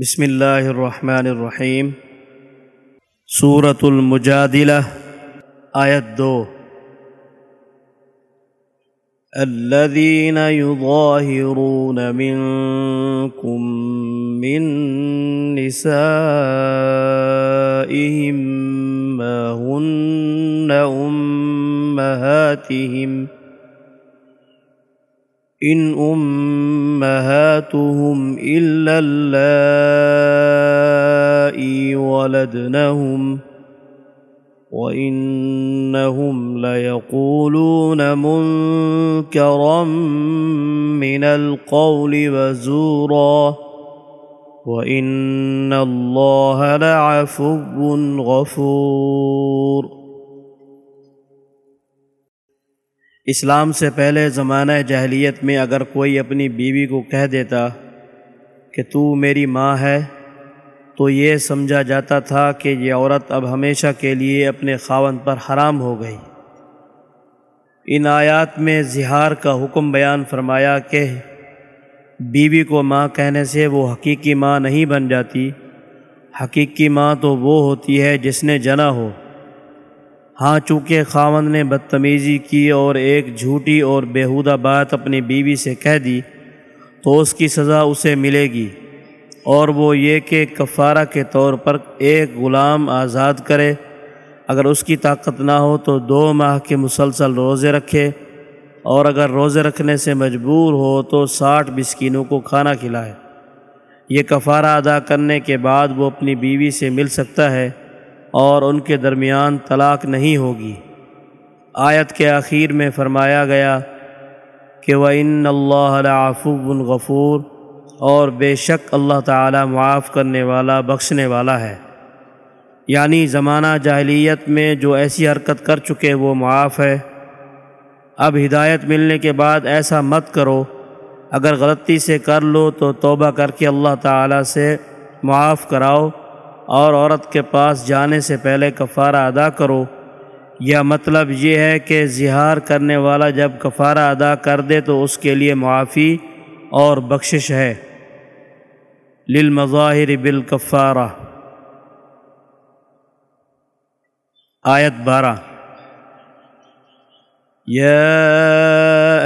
بسم اللہ الرحمن الرحیم سورة المجادلہ، آیت دو۔ الذين يظاهرون منكم من نسائهم ما هن أمهاتهم إن أمهاتهم إلا اللائي ولدنهم وإنهم ليقولون منكرا من القول وزورا وإن الله لعفو غفور اسلام سے پہلے زمانہ جاہلیت میں اگر کوئی اپنی بیوی کو کہہ دیتا کہ تو میری ماں ہے، تو یہ سمجھا جاتا تھا کہ یہ عورت اب ہمیشہ کے لیے اپنے خاون پر حرام ہو گئی۔ ان آیات میں زہار کا حکم بیان فرمایا کہ بیوی کو ماں کہنے سے وہ حقیقی ماں نہیں بن جاتی۔ حقیقی ماں تو وہ ہوتی ہے جس نے جنا ہو۔ ہاں چونکہ خاوند نے بدتمیزی کی اور ایک جھوٹی اور بیہودہ بات اپنی بیوی سے کہہ دی، تو اس کی سزا اسے ملے گی۔ اور وہ یہ کہ کفارہ کے طور پر ایک غلام آزاد کرے۔ اگر اس کی طاقت نہ ہو تو دو ماہ کے مسلسل روزے رکھے۔ اور اگر روزے رکھنے سے مجبور ہو تو ساٹھ بسکینوں کو کھانا کھلائے۔ یہ کفارہ ادا کرنے کے بعد وہ اپنی بیوی سے مل سکتا ہے۔ اور ان کے درمیان طلاق نہیں ہوگی۔ آیت کے آخر میں فرمایا گیا کہ وہ ان اللہ غفور اور بے شک اللہ تعالی معاف کرنے والا، بخشنے والا ہے۔ یعنی زمانہ جاہلیت میں جو ایسی حرکت کر چکے وہ معاف ہے۔ اب ہدایت ملنے کے بعد ایسا مت کرو۔ اگر غلطی سے کر لو تو توبہ کر کے اللہ تعالی سے معاف کراؤ۔ اور عورت کے پاس جانے سے پہلے کفارہ ادا کرو۔ یا مطلب یہ ہے کہ زہار کرنے والا جب کفارہ ادا کر دے تو اس کے لیے معافی اور بخشش ہے۔ للمظاہر بالکفارہ۔ آیت بارہ۔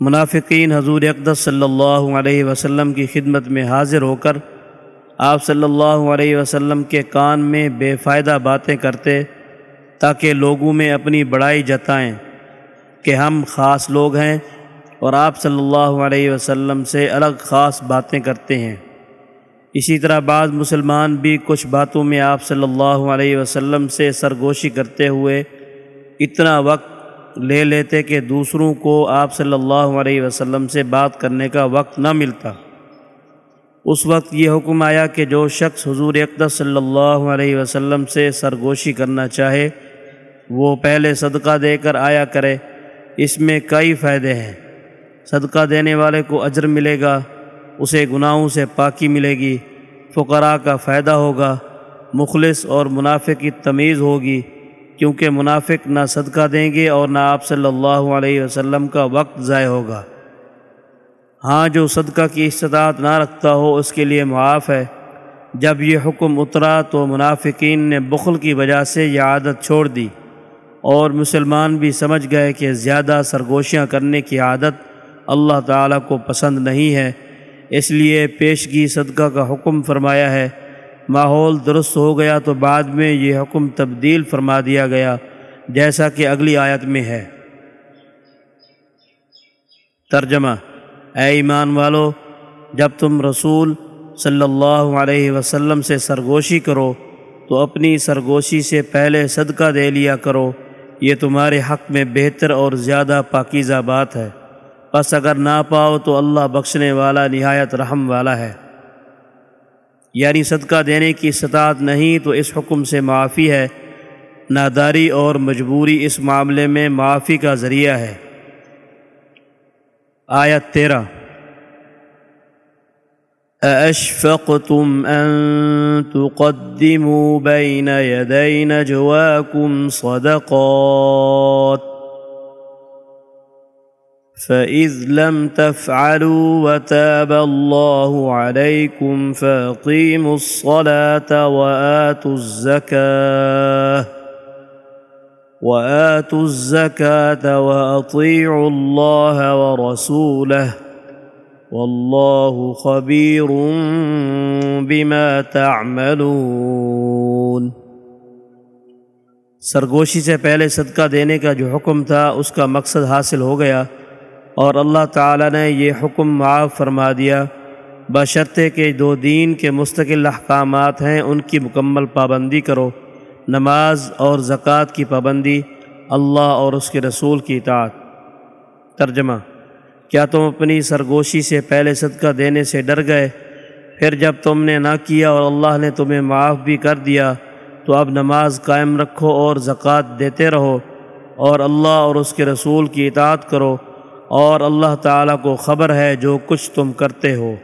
منافقین حضور اقدس صلی اللہ علیہ وسلم کی خدمت میں حاضر ہو کر آپ صلی اللہ علیہ وسلم کے کان میں بے فائدہ باتیں کرتے تاکہ لوگوں میں اپنی بڑائی جتائیں کہ ہم خاص لوگ ہیں اور آپ صلی اللہ علیہ وسلم سے الگ خاص باتیں کرتے ہیں۔ اسی طرح بعض مسلمان بھی کچھ باتوں میں آپ صلی اللہ علیہ وسلم سے سرگوشی کرتے ہوئے اتنا وقت لے لیتے کہ دوسروں کو آپ صلی اللہ علیہ وسلم سے بات کرنے کا وقت نہ ملتا۔ اس وقت یہ حکم آیا کہ جو شخص حضور اقدس صلی اللہ علیہ وسلم سے سرگوشی کرنا چاہے، وہ پہلے صدقہ دے کر آیا کرے۔ اس میں کئی فائدے ہیں۔ صدقہ دینے والے کو اجر ملے گا، اسے گناہوں سے پاکی ملے گی، فقراء کا فائدہ ہوگا، مخلص اور منافع کی تمیز ہوگی۔ کیونکہ منافق نہ صدقہ دیں گے اور نہ آپ صلی اللہ علیہ وسلم کا وقت ضائع ہوگا۔ ہاں جو صدقہ کی استطاعت نہ رکھتا ہو، اس کے لیے معاف ہے۔ جب یہ حکم اترا تو منافقین نے بخل کی وجہ سے یہ عادت چھوڑ دی اور مسلمان بھی سمجھ گئے کہ زیادہ سرگوشیاں کرنے کی عادت اللہ تعالیٰ کو پسند نہیں ہے۔ اس لیے پیشگی صدقہ کا حکم فرمایا ہے ماحول درست ہو گیا تو بعد میں یہ حکم تبدیل فرما دیا گیا، جیسا کہ اگلی آیت میں ہے۔ ترجمہ، اے ایمان والو، جب تم رسول صلی اللہ علیہ وسلم سے سرگوشی کرو، تو اپنی سرگوشی سے پہلے صدقہ دے لیا کرو۔ یہ تمہارے حق میں بہتر اور زیادہ پاکیزہ بات ہے۔ بس اگر نہ پاؤ تو اللہ بخشنے والا نہایت رحم والا ہے۔ یعنی صدقہ دینے کی استطاعت نہیں تو اس حکم سے معافی ہے۔ ناداری اور مجبوری اس معاملے میں معافی کا ذریعہ ہے۔ آیت تیرہ۔ أأشفقتم أن تقدموا بين يدي نجواكم صدقات فإذ لم تفعلوا وتاب الله عليكم فأقيموا الصلاة وآتوا الزكاة وآتوا الزكاة وأطيعوا الله ورسوله واللہ خبیر بما تعملون۔ سرگوشی سے پہلے صدقہ دینے کا جو حکم تھا، اس کا مقصد حاصل ہو گیا۔ اور اللہ تعالیٰ نے یہ حکم معاف فرما دیا۔ بشرطے کے دو دین کے مستقل احکامات ہیں، ان کی مکمل پابندی کرو۔ نماز اور زکوٰۃ کی پابندی، اللہ اور اس کے رسول کی اطاعت۔ ترجمہ کیا تم اپنی سرگوشی سے پہلے صدقہ دینے سے ڈر گئے؟ پھر جب تم نے نہ کیا اور اللہ نے تمہیں معاف بھی کر دیا، تو اب نماز قائم رکھو اور زکوٰۃ دیتے رہو اور اللہ اور اس کے رسول کی اطاعت کرو۔ اور اللہ تعالیٰ کو خبر ہے جو کچھ تم کرتے ہو۔